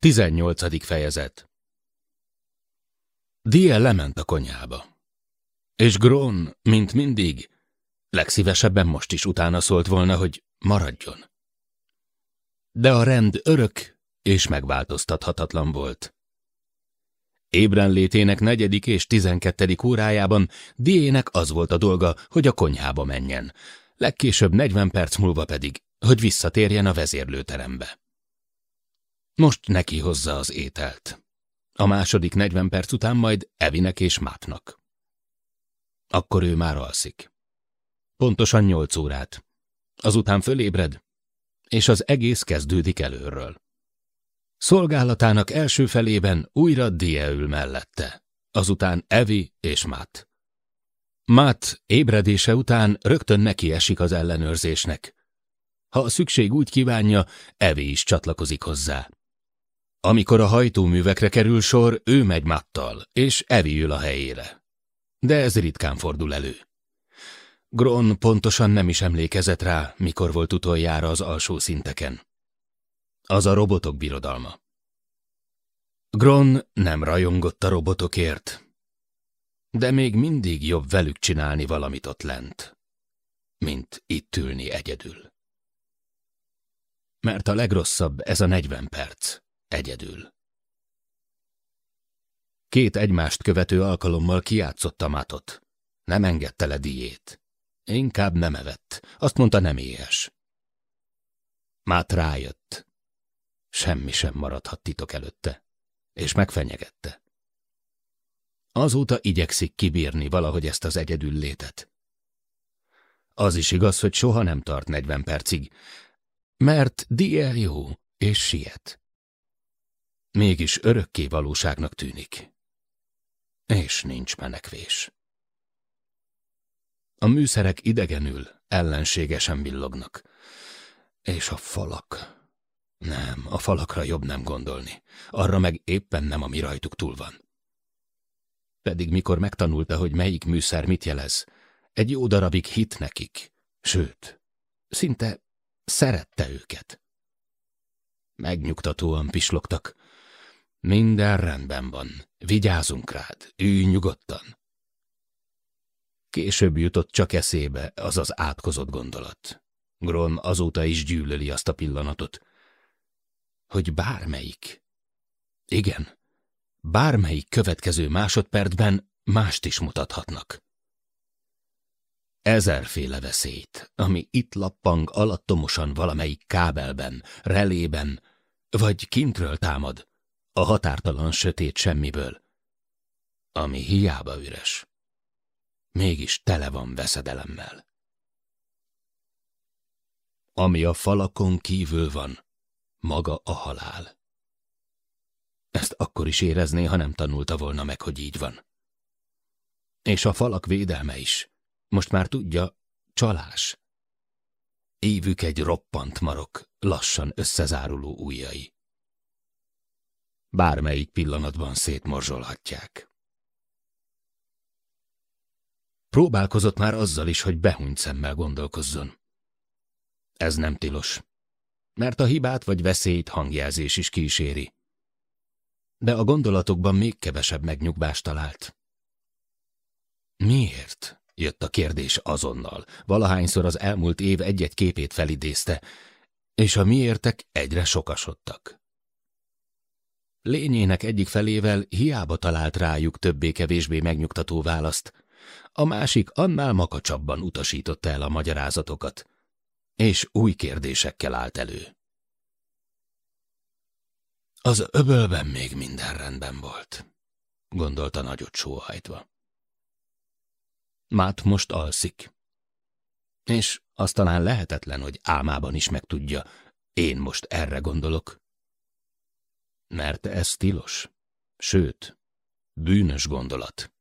18. fejezet Die lement a konyhába. És Gron, mint mindig, legszívesebben most is utána szólt volna, hogy maradjon. De a rend örök és megváltoztathatatlan volt. Ébrenlétének negyedik és tizenkettedik órájában Diének az volt a dolga, hogy a konyhába menjen, legkésőbb negyven perc múlva pedig, hogy visszatérjen a vezérlőterembe. Most neki hozza az ételt. A második negyven perc után majd Evinek és Mátnak. Akkor ő már alszik. Pontosan nyolc órát. Azután fölébred, és az egész kezdődik előről. Szolgálatának első felében újra Die ül mellette, azután Evi és Matt. Matt ébredése után rögtön neki esik az ellenőrzésnek. Ha a szükség úgy kívánja, Evi is csatlakozik hozzá. Amikor a hajtóművekre kerül sor, ő megy Mattal, és Evi ül a helyére. De ez ritkán fordul elő. Gron pontosan nem is emlékezett rá, mikor volt utoljára az alsó szinteken. Az a robotok birodalma. Gron nem rajongott a robotokért, de még mindig jobb velük csinálni valamit ott lent, mint itt ülni egyedül. Mert a legrosszabb ez a negyven perc. Egyedül. Két egymást követő alkalommal kiátszotta Matot. Nem engedte le diét. Inkább nem evett. Azt mondta, nem éhes. Mát rájött. Semmi sem maradhat titok előtte. És megfenyegette. Azóta igyekszik kibírni valahogy ezt az egyedül létet. Az is igaz, hogy soha nem tart negyven percig, mert Die jó, és siet mégis örökké valóságnak tűnik. És nincs menekvés. A műszerek idegenül, ellenségesen villognak. És a falak... Nem, a falakra jobb nem gondolni. Arra meg éppen nem, ami rajtuk túl van. Pedig mikor megtanulta, hogy melyik műszer mit jelez, egy jó darabig hit nekik, sőt, szinte szerette őket. Megnyugtatóan pislogtak, minden rendben van. Vigyázunk rád. Ülj nyugodtan. Később jutott csak eszébe az az átkozott gondolat. Gron azóta is gyűlöli azt a pillanatot, hogy bármelyik, igen, bármelyik következő másodpercben mást is mutathatnak. Ezerféle veszélyt, ami itt lappang alattomosan valamelyik kábelben, relében, vagy kintről támad, a határtalan sötét semmiből, ami hiába üres, mégis tele van veszedelemmel. Ami a falakon kívül van, maga a halál. Ezt akkor is érezné, ha nem tanulta volna meg, hogy így van. És a falak védelme is. Most már tudja, csalás. Évük egy roppant marok, lassan összezáruló ujjai bármelyik pillanatban szétmorzsolhatják. Próbálkozott már azzal is, hogy behunyt szemmel gondolkozzon. Ez nem tilos, mert a hibát vagy veszélyt hangjelzés is kíséri. De a gondolatokban még kevesebb megnyugvást talált. Miért? jött a kérdés azonnal, valahányszor az elmúlt év egy-egy képét felidézte, és a miértek egyre sokasodtak. Lényének egyik felével hiába talált rájuk többé-kevésbé megnyugtató választ, a másik annál makacsabban utasította el a magyarázatokat, és új kérdésekkel állt elő. Az öbölben még minden rendben volt, gondolta nagyot sóhajtva. Mát most alszik, és az talán lehetetlen, hogy álmában is megtudja, én most erre gondolok, mert ez tilos. Sőt, bűnös gondolat.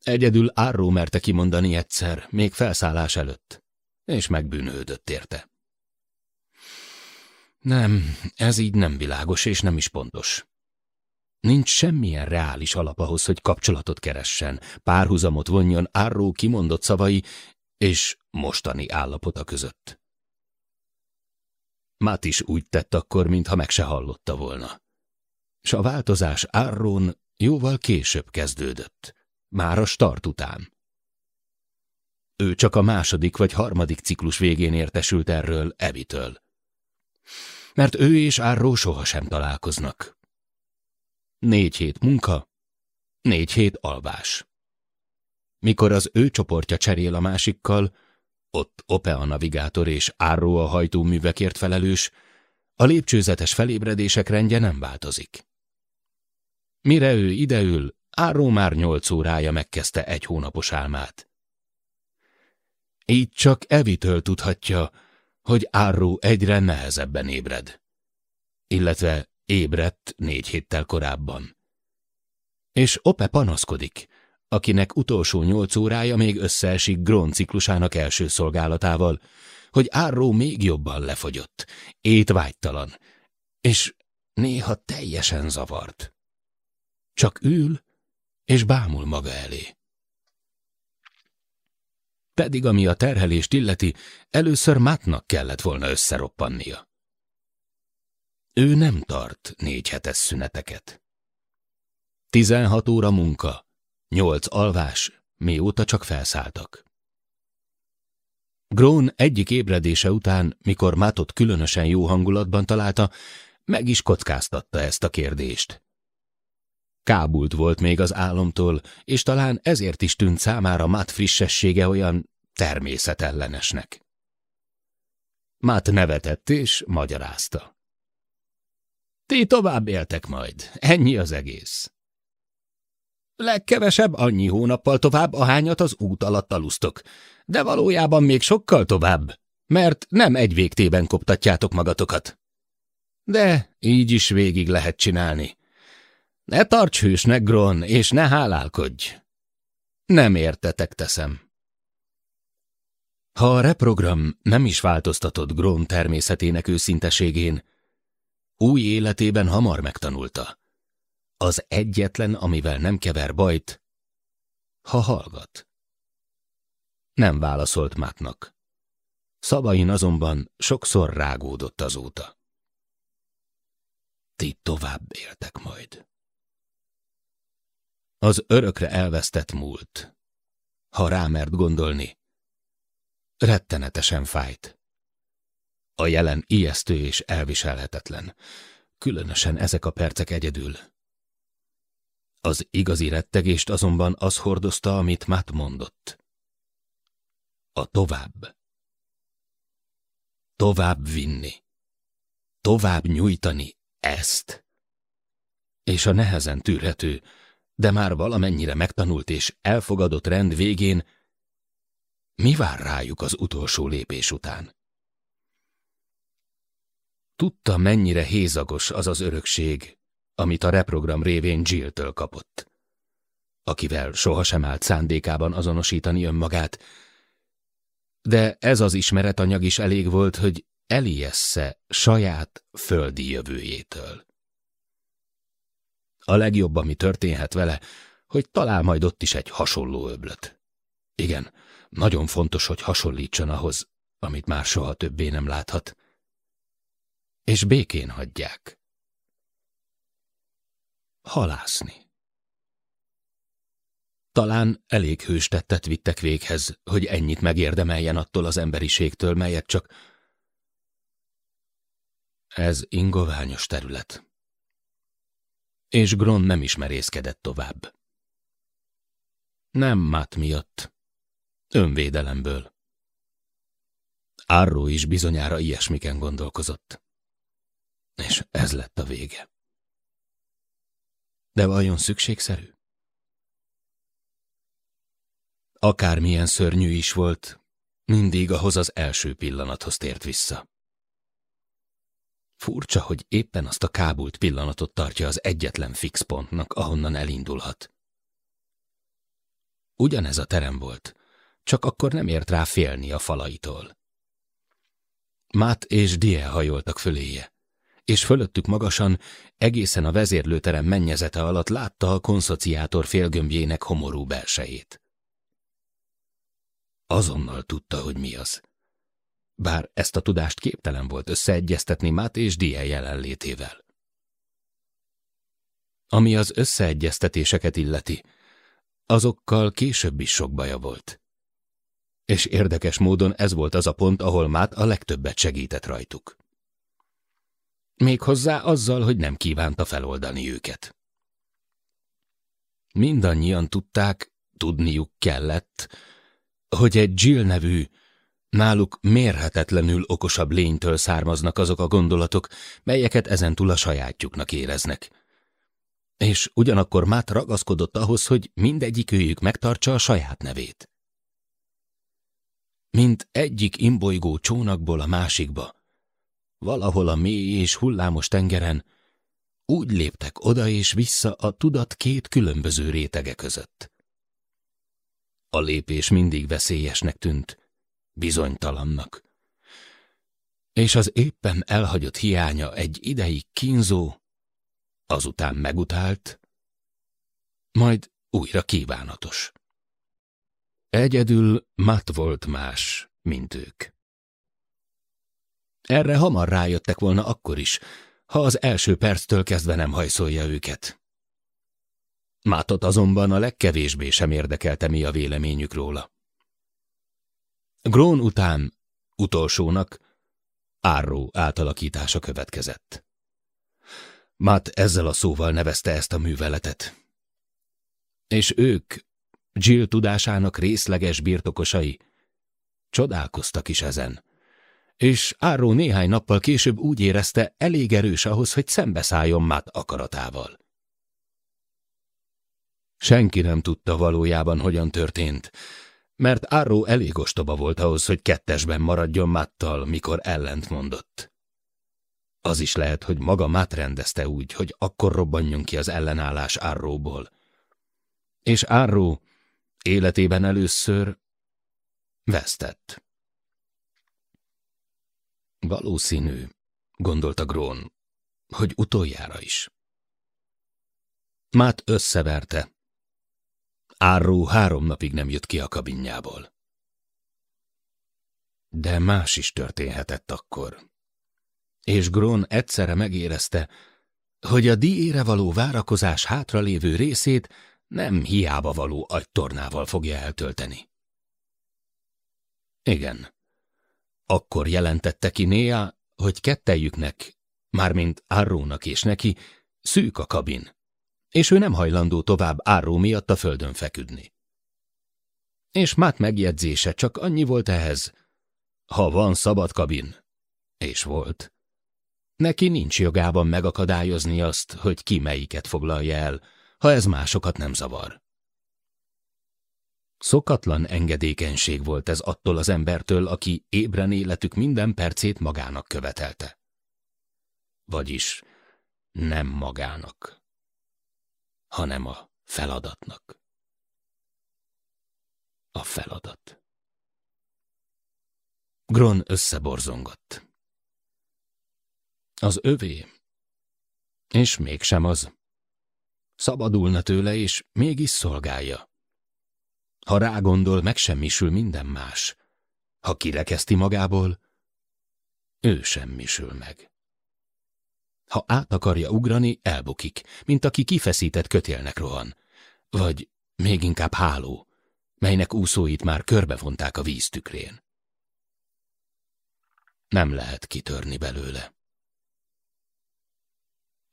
Egyedül Árró merte kimondani egyszer, még felszállás előtt, és megbűnődött érte. Nem, ez így nem világos és nem is pontos. Nincs semmilyen reális alap ahhoz, hogy kapcsolatot keressen, párhuzamot vonjon Árró kimondott szavai és mostani állapota között. Matt is úgy tett akkor, mintha meg se hallotta volna. S a változás Árrón jóval később kezdődött, már a start után. Ő csak a második vagy harmadik ciklus végén értesült erről Evitől. Mert ő és Árró sohasem találkoznak. Négy hét munka, négy hét alvás. Mikor az ő csoportja cserél a másikkal, ott Ope a navigátor és Árró a hajtóművekért felelős, a lépcsőzetes felébredések rendje nem változik. Mire ő ideül, Árró már nyolc órája megkezdte egy hónapos álmát. Így csak Evitől tudhatja, hogy Árró egyre nehezebben ébred. Illetve ébredt négy héttel korábban. És Ope panaszkodik, akinek utolsó nyolc órája még összeesik Gron ciklusának első szolgálatával, hogy Árró még jobban lefogyott, étvágytalan, és néha teljesen zavart. Csak ül, és bámul maga elé. Pedig ami a terhelést illeti, először Mátnak kellett volna összeroppannia. Ő nem tart négy hetes szüneteket. Tizenhat óra munka, nyolc alvás, mióta csak felszálltak. Grón egyik ébredése után, mikor Mátot különösen jó hangulatban találta, meg is kockáztatta ezt a kérdést. Kábult volt még az álomtól, és talán ezért is tűnt számára Matt frissessége olyan természetellenesnek. Matt nevetett és magyarázta. Ti tovább éltek majd, ennyi az egész. Legkevesebb annyi hónappal tovább, ahányat az út alatt alusztok, de valójában még sokkal tovább, mert nem egy végtében koptatjátok magatokat. De így is végig lehet csinálni. Ne tarts hősnek, Gron, és ne hálálkodj. Nem értetek teszem. Ha a reprogram nem is változtatott Gron természetének őszinteségén, új életében hamar megtanulta. Az egyetlen, amivel nem kever bajt, ha hallgat. Nem válaszolt Mátnak. Szavain azonban sokszor rágódott azóta. Ti tovább éltek majd. Az örökre elvesztett múlt. Ha rámert gondolni, rettenetesen fájt. A jelen ijesztő és elviselhetetlen, különösen ezek a percek egyedül. Az igazi rettegést azonban az hordozta, amit Matt mondott. A tovább. Tovább vinni. Tovább nyújtani ezt. És a nehezen tűrhető, de már valamennyire megtanult és elfogadott rend végén, mi vár rájuk az utolsó lépés után? Tudta, mennyire hézagos az az örökség, amit a reprogram révén Jill-től kapott, akivel sohasem állt szándékában azonosítani önmagát, de ez az ismeretanyag is elég volt, hogy elijessze saját földi jövőjétől. A legjobb, ami történhet vele, hogy talál majd ott is egy hasonló öblöt. Igen, nagyon fontos, hogy hasonlítson ahhoz, amit már soha többé nem láthat. És békén hagyják. Halászni. Talán elég hőstettet vittek véghez, hogy ennyit megérdemeljen attól az emberiségtől, melyet csak... Ez ingoványos terület. És Gron nem ismerészkedett tovább. Nem Matt miatt, Önvédelemből. Arró is bizonyára ilyesmiken gondolkozott. És ez lett a vége. De vajon szükségszerű? Akármilyen szörnyű is volt, mindig ahhoz az első pillanathoz tért vissza. Furcsa, hogy éppen azt a kábult pillanatot tartja az egyetlen fix pontnak, ahonnan elindulhat. Ugyanez a terem volt, csak akkor nem ért rá félni a falaitól. Mát és Die hajoltak föléje, és fölöttük magasan, egészen a vezérlőterem mennyezete alatt látta a konszociátor félgömbjének homorú belsejét. Azonnal tudta, hogy mi az. bár ezt a tudást képtelen volt összeegyeztetni Matt és Die jelenlétével. Ami az összeegyeztetéseket illeti, azokkal később is sok baja volt. És érdekes módon ez volt az a pont, ahol Mát a legtöbbet segített rajtuk. Méghozzá azzal, hogy nem kívánta feloldani őket. Mindannyian tudták, tudniuk kellett, hogy egy Jill nevű, náluk mérhetetlenül okosabb lénytől származnak azok a gondolatok, melyeket ezentúl a sajátjuknak éreznek. És ugyanakkor Mát ragaszkodott ahhoz, hogy mindegyik őjük megtartsa a saját nevét. Mint egyik imbolygó csónakból a másikba, valahol a mély és hullámos tengeren, úgy léptek oda és vissza a tudat két különböző rétege között. A lépés mindig veszélyesnek tűnt, bizonytalannak. És az éppen elhagyott hiánya egy ideig kínzó, azután megutált, majd újra kívánatos. Egyedül Matt volt más, mint ők. Erre hamar rájöttek volna akkor is, ha az első perctől kezdve nem hajszolja őket. Mátot azonban a legkevésbé sem érdekelte mi a véleményük róla. Grón után, utolsónak, Árró átalakítása következett. Matt ezzel a szóval nevezte ezt a műveletet. És ők, Jill tudásának részleges birtokosai, csodálkoztak is ezen és Áró néhány nappal később úgy érezte, elég erős ahhoz, hogy szembeszálljon Matt akaratával. Senki nem tudta valójában, hogyan történt, mert Áró elég ostoba volt ahhoz, hogy kettesben maradjon Mattal, mikor ellent mondott. Az is lehet, hogy maga Matt rendezte úgy, hogy akkor robbanjon ki az ellenállás Árróból. És Árró életében először vesztett. Valószínű, gondolta Grón, hogy utoljára is. Mát összeverte. Árró három napig nem jött ki a kabinjából. De más is történhetett akkor. És Grón egyszerre megérezte, hogy a diére való várakozás hátralévő részét nem hiába való agytornával fogja eltölteni. Igen, akkor jelentette ki Néa, hogy kettejüknek, mármint Arrónak és neki, szűk a kabin, és ő nem hajlandó tovább Arró miatt a földön feküdni. És Mát megjegyzése csak annyi volt ehhez, ha van szabad kabin, és volt. Neki nincs jogában megakadályozni azt, hogy ki melyiket foglalja el, ha ez másokat nem zavar. Szokatlan engedékenység volt ez attól az embertől, aki ébren életük minden percét magának követelte. Vagyis nem magának, hanem a feladatnak. A feladat. Gron összeborzongott. Az övé, és mégsem az. Szabadulna tőle, és mégis szolgálja. Ha rágondol, megsemmisül minden más. Ha kirekeszti magából, ő semmisül meg. Ha át akarja ugrani, elbukik, mint aki kifeszített kötélnek rohan. Vagy még inkább háló, melynek úszóit már körbevonták a víztükrén. Nem lehet kitörni belőle.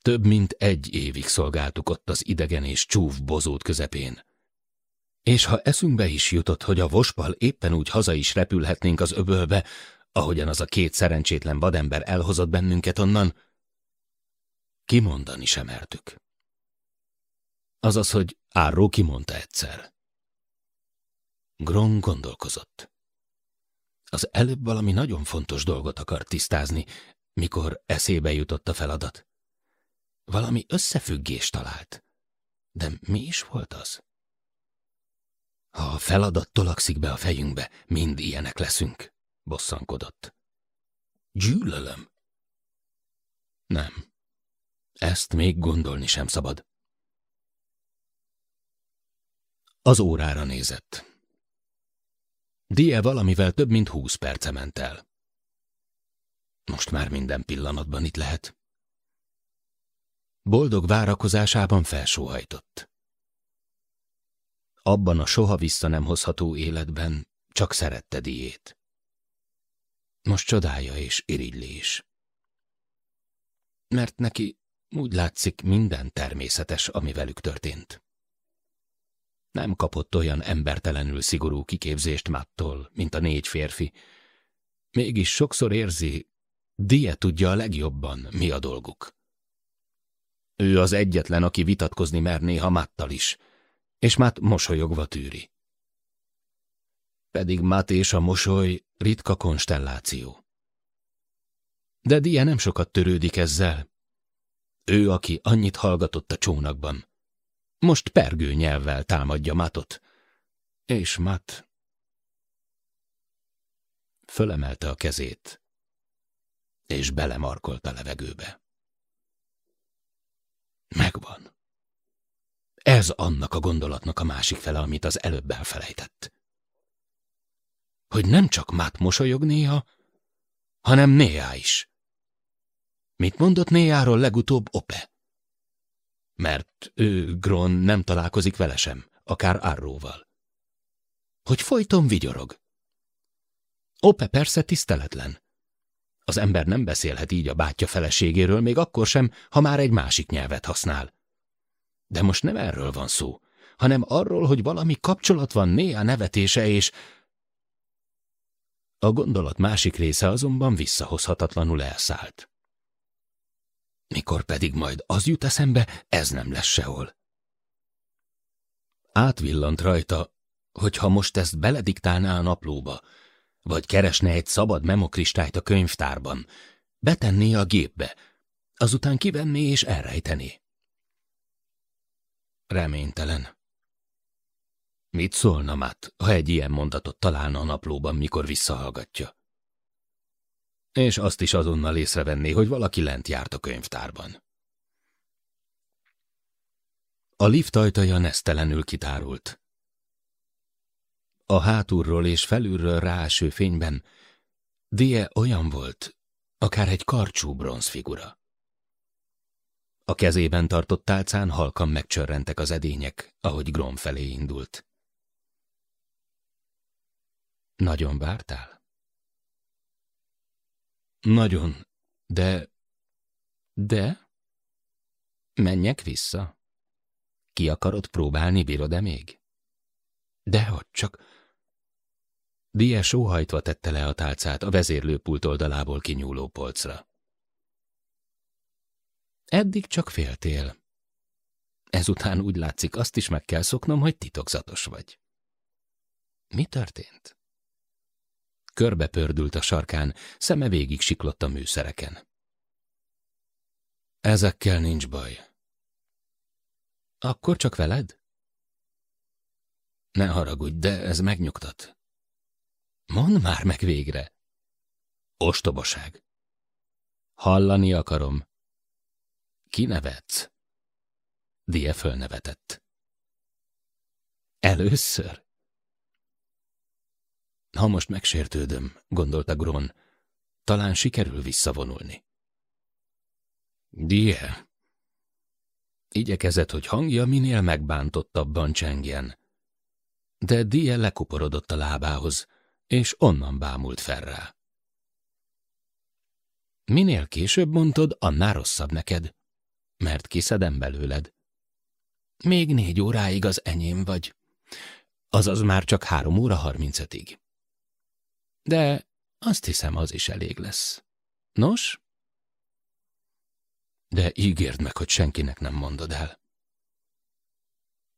Több mint egy évig szolgáltuk ott az idegen és csúf bozót közepén. És ha eszünkbe is jutott, hogy a vospal éppen úgy haza is repülhetnénk az öbölbe, ahogyan az a két szerencsétlen vadember elhozott bennünket onnan, kimondani sem mertük. Azaz, hogy Árró kimondta egyszer. Gron gondolkozott. Az előbb valami nagyon fontos dolgot akart tisztázni, mikor eszébe jutott a feladat. Valami összefüggést talált. De mi is volt az? Ha a feladat tolakszik be a fejünkbe, mind ilyenek leszünk, bosszankodott. Gyűlölöm. Nem. Ezt még gondolni sem szabad. Az órára nézett. Die valamivel több mint húsz perce ment el. Most már minden pillanatban itt lehet. Boldog várakozásában felsóhajtott. Abban a soha vissza nem hozható életben csak szerette diét. Most csodálja és irigyli is. Mert neki úgy látszik minden természetes, ami velük történt. Nem kapott olyan embertelenül szigorú kiképzést Mattól, mint a négy férfi. Mégis sokszor érzi, Die tudja a legjobban, mi a dolguk. Ő az egyetlen, aki vitatkozni mer néha Mattal is, és Matt mosolyogva tűri. Pedig Matt és a mosoly ritka konstelláció. De Die nem sokat törődik ezzel. Ő, aki annyit hallgatott a csónakban. Most pergő nyelvvel támadja Matot. És Mat fölemelte a kezét, és belemarkolt a levegőbe. Megvan. Ez annak a gondolatnak a másik fele, amit az előbb elfelejtett. Hogy nem csak Mát mosolyog néha, hanem Néá is. Mit mondott Néáról legutóbb Ope? Mert ő, Gron, nem találkozik vele sem, akár Arróval. Hogy folyton vigyorog. Ope persze tiszteletlen. Az ember nem beszélhet így a bátyja feleségéről, még akkor sem, ha már egy másik nyelvet használ. De most nem erről van szó, hanem arról, hogy valami kapcsolat van néha nevetése és... A gondolat másik része azonban visszahozhatatlanul elszállt. Mikor pedig majd az jut eszembe, ez nem lesz sehol. Átvillant rajta, hogy ha most ezt belediktálná a naplóba, vagy keresne egy szabad memokristályt a könyvtárban, betenné a gépbe, azután kivenné és elrejtené. Reménytelen. Mit szólna Matt, ha egy ilyen mondatot találna a naplóban, mikor visszahallgatja? És azt is azonnal észrevenné, hogy valaki lent járt a könyvtárban. A lift ajtaja nesztelenül kitárult. A hátulról és felülről ráeső fényben Die olyan volt, akár egy karcsú bronzfigura. A kezében tartott tálcán halkan megcsörrentek az edények, ahogy Grom felé indult. Nagyon vártál? Nagyon, de... De? Menjek vissza? Ki akarod próbálni, bírod-e még? Dehogy csak... Die sóhajtva tette le a tálcát a vezérlőpult oldalából kinyúló polcra. Eddig csak féltél. Ezután úgy látszik, azt is meg kell szoknom, hogy titokzatos vagy. Mi történt? Körbe pördült a sarkán, szeme végig siklott a műszereken. Ezekkel nincs baj. Akkor csak veled? Ne haragudj, de ez megnyugtat. Mondd már meg végre. Ostobaság. Hallani akarom. Ki nevetsz? Die fölnevetett. Először? Ha most megsértődöm, gondolta Gron, talán sikerül visszavonulni. Die. Igyekezett, hogy hangja minél megbántottabban csengjen. De Die lekuporodott a lábához, és onnan bámult fel rá. Minél később mondod, annál rosszabb neked, mert kiszedem belőled. Még négy óráig az enyém vagy, azaz már csak három óra harmincötig. De azt hiszem, az is elég lesz. Nos? De ígérd meg, hogy senkinek nem mondod el.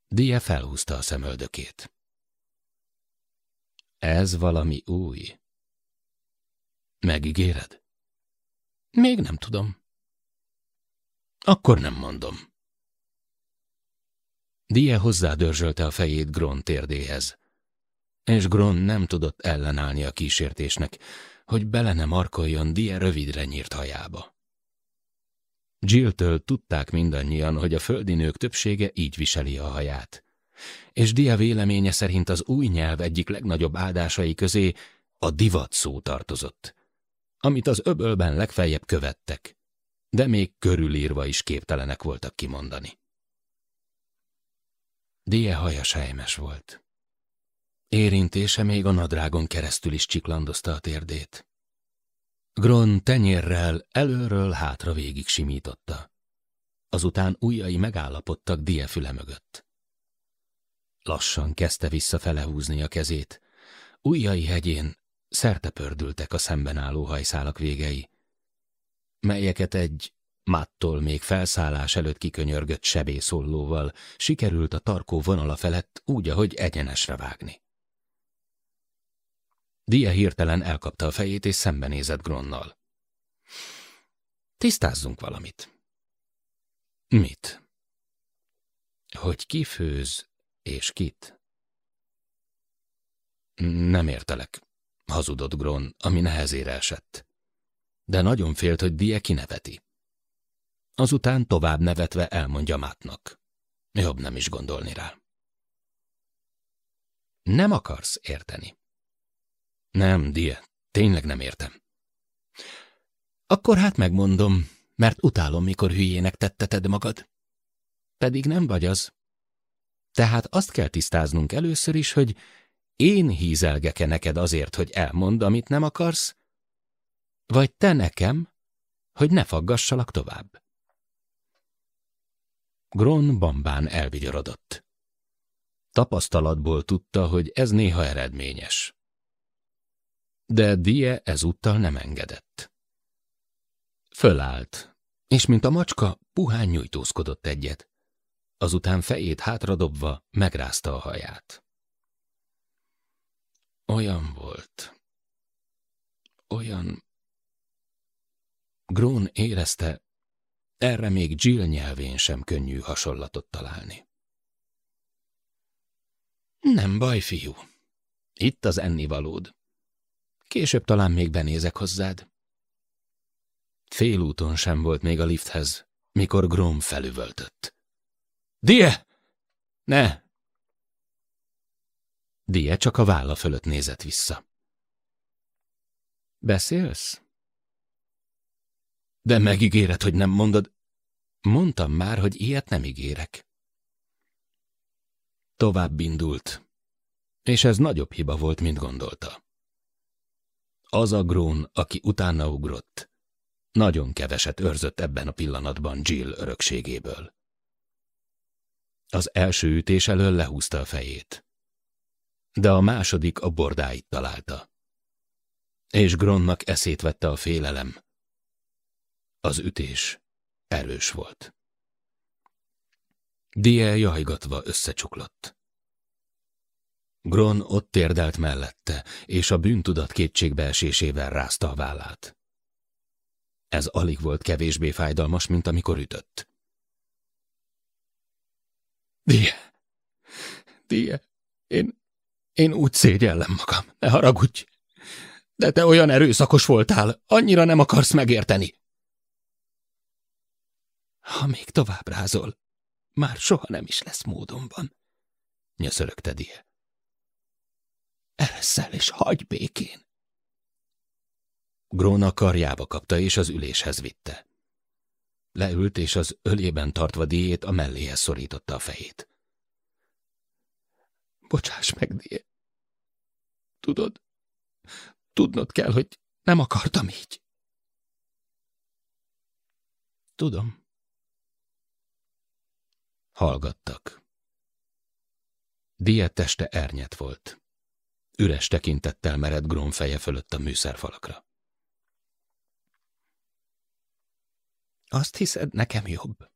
Die felhúzta a szemöldökét. Ez valami új. Megígéred? Még nem tudom. Akkor nem mondom. Die hozzádörzsölte a fejét Gron térdéhez, és Gron nem tudott ellenállni a kísértésnek, hogy bele ne markoljon Die rövidre nyírt hajába. Jill-től tudták mindannyian, hogy a földi nők többsége így viseli a haját és Dia véleménye szerint az új nyelv egyik legnagyobb áldásai közé a divat szó tartozott. amit az öbölben legfeljebb követtek, de még körülírva is képtelenek voltak kimondani. Die haja sejmes volt. Érintése még a nadrágon keresztül is csiklandozta a térdét. Gron tenyérrel előről hátra végig simította. Azután ujjai megállapodtak Die füle mögött. Lassan kezdte visszafele húzni a kezét. Ujjai hegyén szerte pördültek a szemben álló hajszálak végei, melyeket egy máttól még felszállás előtt kikönyörgött sebészollóval sikerült a tarkó vonala felett úgy, ahogy egyenesre vágni. Die hirtelen elkapta a fejét és szembenézett Gronnal. Tisztázzunk valamit. Mit? Hogy ki főz és kit? Nem értelek, hazudott Gron, ami nehezére esett. De nagyon félt, hogy Die kineveti. Azután tovább nevetve elmondja Mátnak. Jobb nem is gondolni rá. Nem akarsz érteni. Nem, Die, tényleg nem értem. Akkor hát megmondom, mert utálom, mikor hülyének tetteted magad. Pedig nem vagy az. Tehát azt kell tisztáznunk először is, hogy én hízelgeke neked azért, hogy elmond, amit nem akarsz, vagy te nekem, hogy ne faggassalak tovább. Gron bambán elvigyorodott. Tapasztalatból tudta, hogy ez néha eredményes. De Die ezúttal nem engedett. Fölállt, és mint a macska, puhán nyújtózkodott egyet. Azután fejét hátradobva megrázta a haját. Olyan volt. Olyan... Grón érezte, erre még Jill nyelvén sem könnyű hasonlatot találni. Nem baj, fiú. Itt az ennivalód. Később talán még benézek hozzád. Félúton sem volt még a lifthez, mikor Grom felüvöltött. Die! Ne! Die csak a válla fölött nézett vissza. Beszélsz? De megígéred, hogy nem mondod. Mondtam már, hogy ilyet nem ígérek. Tovább indult, és ez nagyobb hiba volt, mint gondolta. Az a grón, aki utána ugrott, nagyon keveset őrzött ebben a pillanatban Jill örökségéből. Az első ütés elől lehúzta a fejét, de a második a bordáit találta. És Gronnak eszét vette a félelem, az ütés erős volt. Die jajgatva összecsuklott. Gron ott térdelt mellette, és a bűntudat kétségbeesésével rázta a vállát. Ez alig volt kevésbé fájdalmas, mint amikor ütött. Die, Die, én, én úgy szégyellem magam, ne haragudj. De te olyan erőszakos voltál, annyira nem akarsz megérteni. Ha még tovább rázol, már soha nem is lesz módonban, nyöszörögte Die. Ereszel és hagyj békén. Gróna karjába kapta és az üléshez vitte. Leült, és az ölében tartva diét a melléhez szorította a fejét. Bocsáss meg, Die. Tudod, tudnod kell, hogy nem akartam így. Tudom. Hallgattak. Diet teste ernyet volt. Üres tekintettel mered Grom feje fölött a műszerfalakra. Azt hiszed, nekem jobb?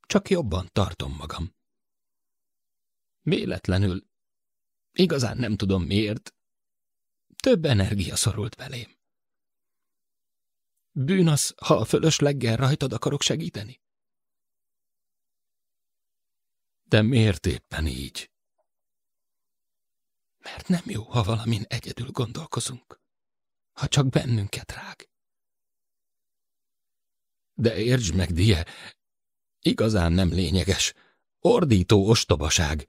Csak jobban tartom magam. Véletlenül, igazán nem tudom miért, több energia szorult belém. Bűn az, ha a fölösleggel rajtad akarok segíteni? De miért éppen így? Mert nem jó, ha valamin egyedül gondolkozunk, ha csak bennünket rág. De értsd meg, Die, igazán nem lényeges, ordító ostobaság.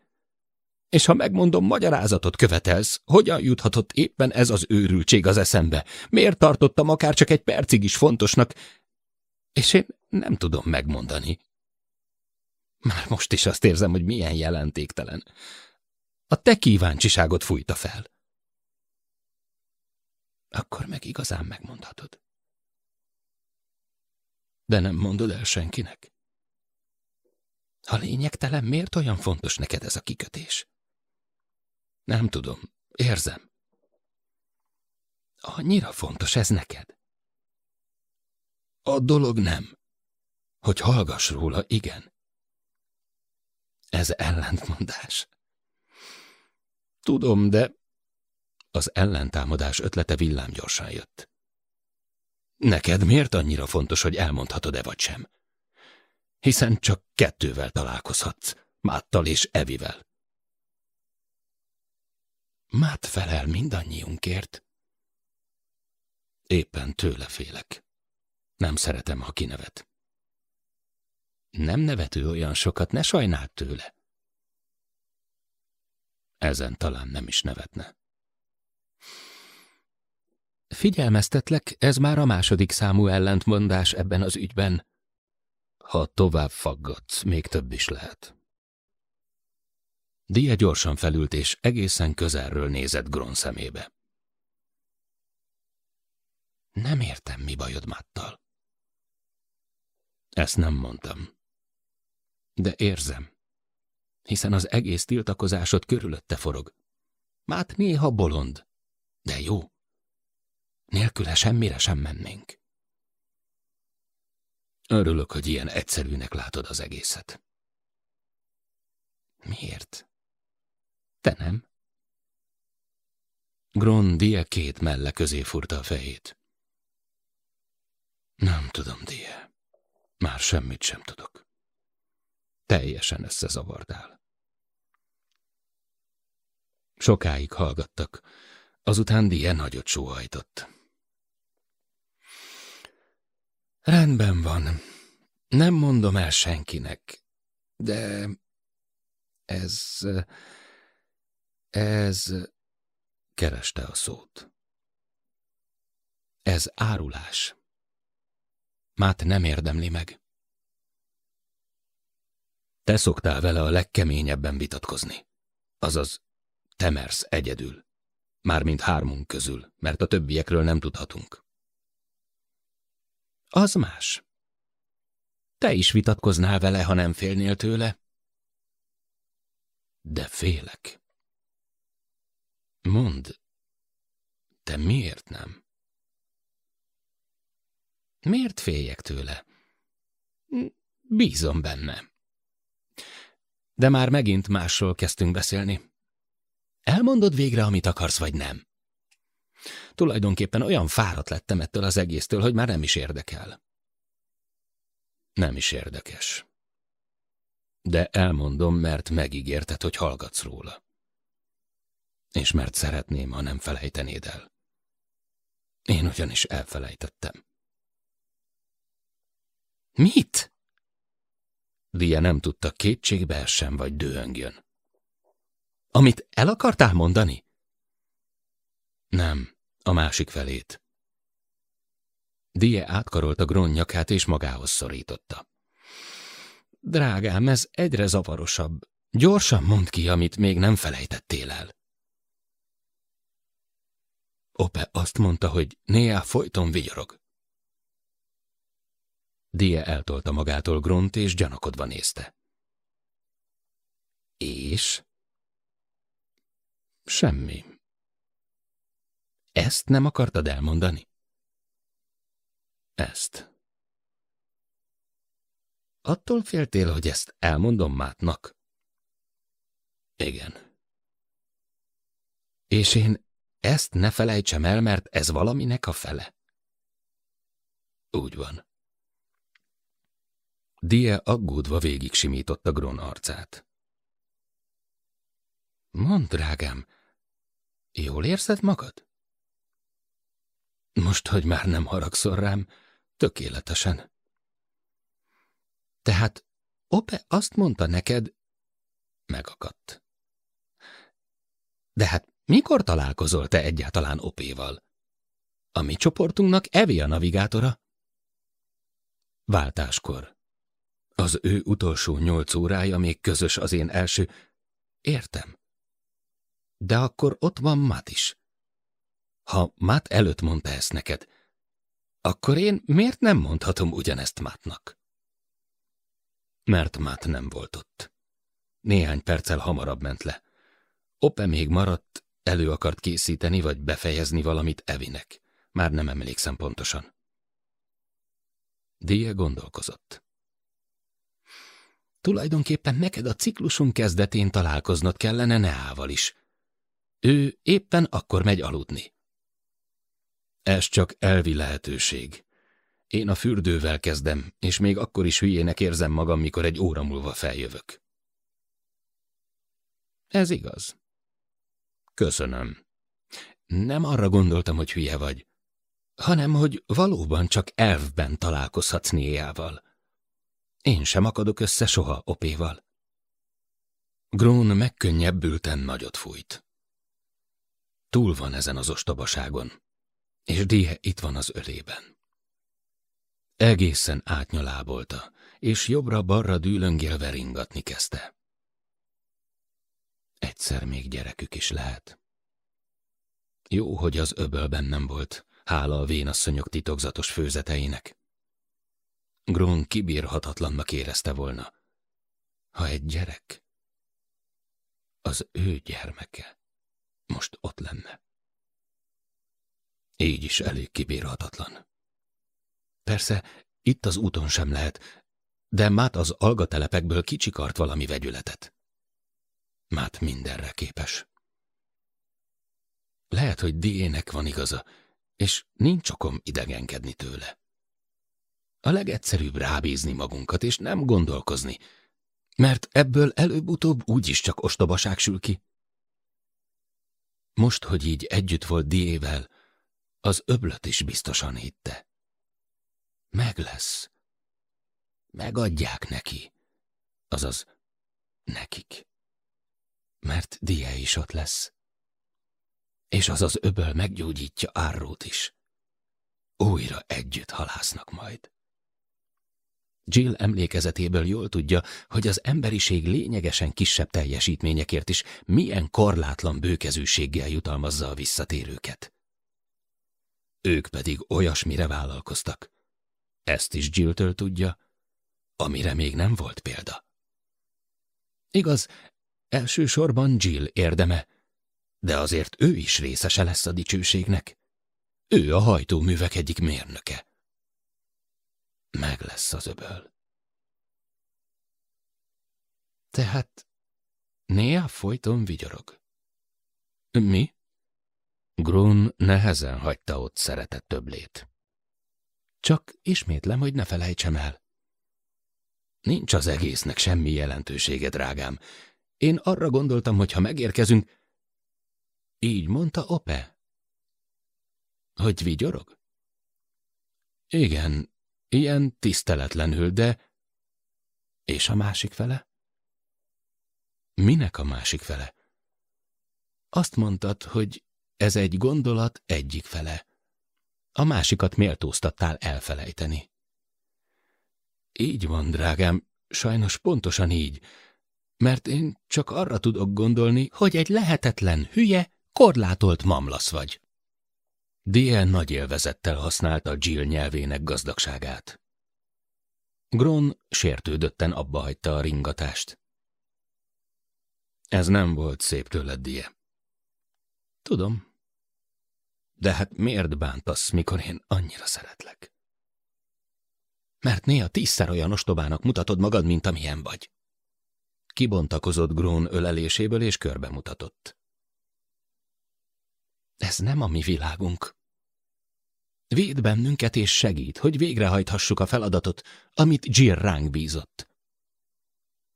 És ha megmondom, magyarázatot követelsz, hogyan juthatott éppen ez az őrültség az eszembe? Miért tartottam akár csak egy percig is fontosnak? És én nem tudom megmondani. Már most is azt érzem, hogy milyen jelentéktelen. A te kíváncsiságot fújta fel. Akkor meg igazán megmondhatod. De nem mondod el senkinek? Ha lényegtelen, miért olyan fontos neked ez a kikötés? Nem tudom, érzem. Annyira fontos ez neked? A dolog nem. Hogy hallgass róla, igen. Ez ellentmondás. Tudom, de az ellentámadás ötlete villámgyorsan jött. Neked miért annyira fontos, hogy elmondhatod-e vagy sem? Hiszen csak kettővel találkozhatsz, Máttal és Evivel. Mát felel mindannyiunkért. Éppen tőle félek. Nem szeretem, ha kinevet. Nem nevető olyan sokat, ne sajnáld tőle. Ezen talán nem is nevetne. Figyelmeztetlek, ez már a második számú ellentmondás ebben az ügyben. Ha tovább faggatsz, még több is lehet. Die gyorsan felült, és egészen közelről nézett Gron szemébe. Nem értem, mi bajod Mattal. Ezt nem mondtam. De érzem, hiszen az egész tiltakozásod körülötte forog. Mát néha bolond, de jó. Nélküle semmire sem mennénk. Örülök, hogy ilyen egyszerűnek látod az egészet. Miért? Te nem? Gron Die két melle közé furta a fejét. Nem tudom, Die. Már semmit sem tudok. Teljesen összezavardál. Sokáig hallgattak, azután Die nagyot sóhajtott. Rendben van. Nem mondom el senkinek, de ez... ez... kereste a szót. Ez árulás. Mát nem érdemli meg. Te szoktál vele a legkeményebben vitatkozni. Azaz, te mersz egyedül. Mármint hármunk közül, mert a többiekről nem tudhatunk. Az más. Te is vitatkoznál vele, ha nem félnél tőle. De félek. Mondd, te miért nem? Miért féljek tőle? Bízom benne. De már megint másról kezdtünk beszélni. Elmondod végre, amit akarsz, vagy nem? Tulajdonképpen olyan fáradt lettem ettől az egésztől, hogy már nem is érdekel. Nem is érdekes. De elmondom, mert megígérted, hogy hallgatsz róla. És mert szeretném, ha nem felejtenéd el. Én ugyanis elfelejtettem. Mit? Lia nem tudta kétségbe essen, vagy dühöngjön. Amit el akartál mondani? Nem, a másik felét. Die átkarolta Gron nyakát és magához szorította. Drágám, ez egyre zavarosabb. Gyorsan mondd ki, amit még nem felejtettél el. Ope azt mondta, hogy néha folyton vigyorog. Die eltolta magától Gront, és gyanakodva nézte. És? Semmi. Ezt nem akartad elmondani? Ezt. Attól féltél, hogy ezt elmondom Mátnak? Igen. És én ezt ne felejtsem el, mert ez valaminek a fele. Úgy van. Die aggódva végig simította Gron arcát. Mondd, drágám, jól érzed magad? Most, hogy már nem haragszol rám, tökéletesen. Tehát Ope azt mondta neked, megakadt. De hát mikor találkozol te egyáltalán Opéval? A mi csoportunknak Evi a navigátora. Váltáskor. Az ő utolsó nyolc órája még közös az én első... Értem. De akkor ott van Matt is. Ha Matt előtt mondta ezt neked, akkor én miért nem mondhatom ugyanezt Mattnak? Mert Matt nem volt ott. Néhány perccel hamarabb ment le. Ope még maradt, elő akart készíteni vagy befejezni valamit Evinek. Már nem emlékszem pontosan. Die gondolkozott. Tulajdonképpen neked a ciklusunk kezdetén találkoznod kellene Neával is. Ő éppen akkor megy aludni. Ez csak elvi lehetőség. Én a fürdővel kezdem, és még akkor is hülyének érzem magam, mikor egy óra múlva feljövök. Ez igaz. Köszönöm. Nem arra gondoltam, hogy hülye vagy, hanem hogy valóban csak elvben találkozhatsz Néjával. Én sem akadok össze soha Opéval. Grón megkönnyebbülten nagyot fújt. Túl van ezen az ostobaságon, és Die itt van az ölében. Egészen átnyalábolta, és jobbra-balra dűlöngélve ringatni kezdte. Egyszer még gyerekük is lehet. Jó, hogy az öbölben nem volt, hála a vénasszonyok titokzatos főzeteinek. Grón kibírhatatlannak érezte volna, ha egy gyerek, az ő gyermeke most ott lenne. Így is elég kibírhatatlan. Persze, itt az úton sem lehet, de Mát az algatelepekből kicsikart valami vegyületet. Mát mindenre képes. Lehet, hogy Diének van igaza, és nincs okom idegenkedni tőle. A legegyszerűbb rábízni magunkat, és nem gondolkozni, mert ebből előbb-utóbb úgyis csak ostobaság sül ki. Most, hogy így együtt volt Diével, az öblöt is biztosan hitte. Meg lesz. Megadják neki. Azaz, nekik. Mert Die is ott lesz. És az az öböl meggyógyítja Árrót is. Újra együtt halásznak majd. Jill emlékezetéből jól tudja, hogy az emberiség lényegesen kisebb teljesítményekért is milyen korlátlan bőkezűséggel jutalmazza a visszatérőket. Ők pedig olyasmire vállalkoztak. Ezt is Jill-től tudja, amire még nem volt példa. Igaz, elsősorban Jill érdeme, de azért ő is részese lesz a dicsőségnek. Ő a hajtóművek egyik mérnöke. Meg lesz az öböl. Tehát néha folyton vigyorog. Mi? Grun nehezen hagyta ott szeretett többlét. Csak ismétlem, hogy ne felejtsem el. Nincs az egésznek semmi jelentősége, drágám. Én arra gondoltam, hogy ha megérkezünk... Így mondta Ope. Hogy vigyorog? Igen, ilyen tiszteletlenül, de... És a másik fele? Minek a másik fele? Azt mondtad, hogy ez egy gondolat egyik fele. A másikat méltóztattál elfelejteni. Így van, drágám, sajnos pontosan így, mert én csak arra tudok gondolni, hogy egy lehetetlen, hülye, korlátolt mamlasz vagy. Die nagy élvezettel használta Jill nyelvének gazdagságát. Gron sértődötten abba hagyta a ringatást. Ez nem volt szép tőled, Die. Tudom, de hát miért bántasz, mikor én annyira szeretlek? Mert néha tízszer olyan ostobának mutatod magad, mint amilyen vagy. Kibontakozott Grón öleléséből és körbe mutatott. Ez nem a mi világunk. Véd bennünket és segít, hogy végrehajthassuk a feladatot, amit Jill ránk bízott.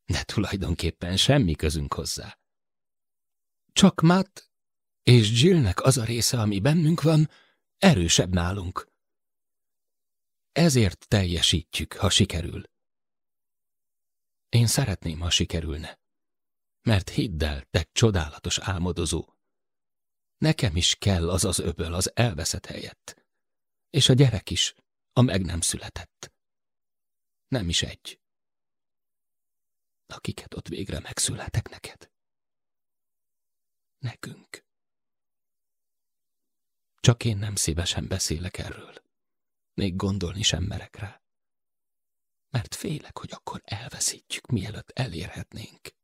De tulajdonképpen semmi közünk hozzá. Csak Matt és Jillnek az a része, ami bennünk van, erősebb nálunk. Ezért teljesítjük, ha sikerül. Én szeretném, ha sikerülne. Mert hidd el, te csodálatos álmodozó, Nekem is kell az az öböl az elveszett helyett. És a gyerek is, a meg nem született. Nem is egy. Akiket ott végre megszületek neked. Nekünk. Csak én nem szívesen beszélek erről. Még gondolni sem merek rá. Mert félek, hogy akkor elveszítjük, mielőtt elérhetnénk.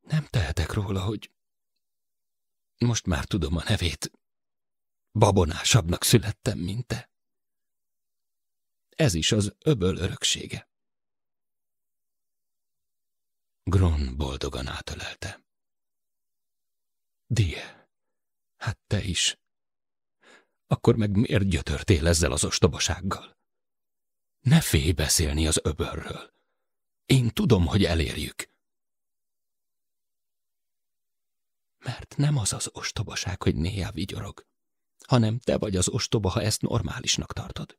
Nem tehetek róla, hogy most már tudom a nevét. Babonásabbnak születtem, mint te. Ez is az öböl öröksége. Gron boldogan átölelte. Die, hát te is. Akkor meg miért gyötörtél ezzel az ostobasággal? Ne félj beszélni az öbölről. Én tudom, hogy elérjük. Mert nem az az ostobaság, hogy néha vigyorog, hanem te vagy az ostoba, ha ezt normálisnak tartod.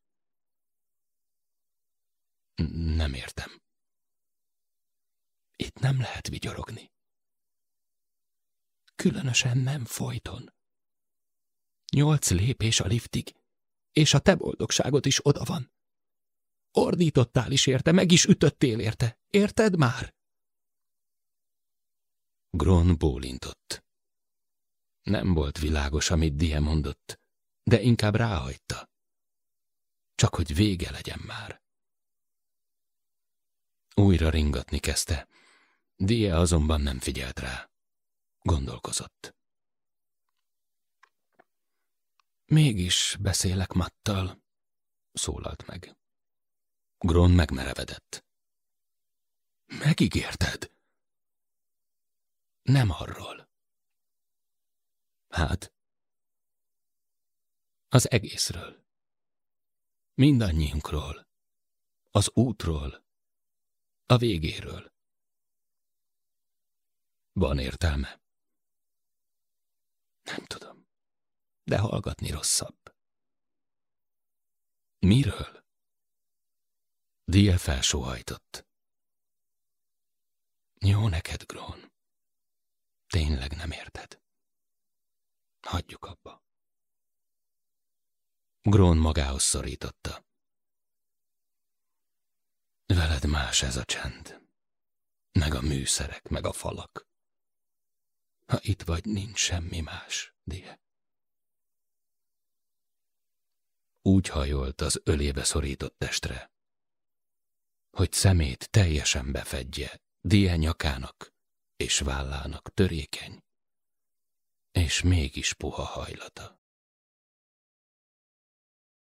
Nem értem. Itt nem lehet vigyorogni. Különösen nem folyton. Nyolc lépés a liftig, és a te boldogságod is oda van. Ordítottál is érte, meg is ütöttél érte. Érted már? Gron bólintott. Nem volt világos, amit Die mondott, de inkább ráhagyta. Csak hogy vége legyen már. Újra ringatni kezdte. Die azonban nem figyelt rá. Gondolkozott. Mégis beszélek Mattal, szólalt meg. Gron megmerevedett. Megígérted? Nem arról. Hát? Az egészről. Mindannyiunkról. Az útról. A végéről. Van értelme? Nem tudom, de hallgatni rosszabb. Miről? Die felsóhajtott. Jó neked, Grón. Tényleg nem érted. Hagyjuk abba. Grón magához szorította. Veled más ez a csend. Meg a műszerek, meg a falak. Ha itt vagy, nincs semmi más, Die. Úgy hajolt az ölébe szorított testre, hogy szemét teljesen befedje Die nyakának és vállának törékeny, és mégis puha hajlata.